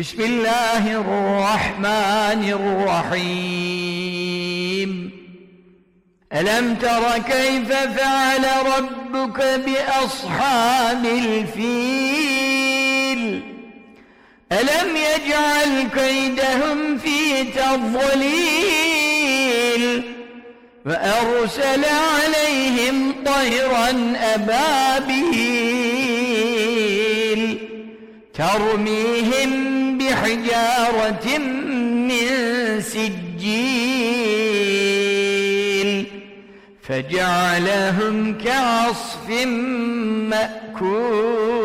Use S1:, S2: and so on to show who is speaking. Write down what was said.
S1: بسم الله الرحمن الرحيم. ألم تر كيف فعل ربك بأصحاب الفيل؟ ألم يجعل كيدهم في تضليل؟ فأرسل عليهم طيرا أبابيل. ترميهم بحجارة من سجيل فجعلهم كعصف مأكول.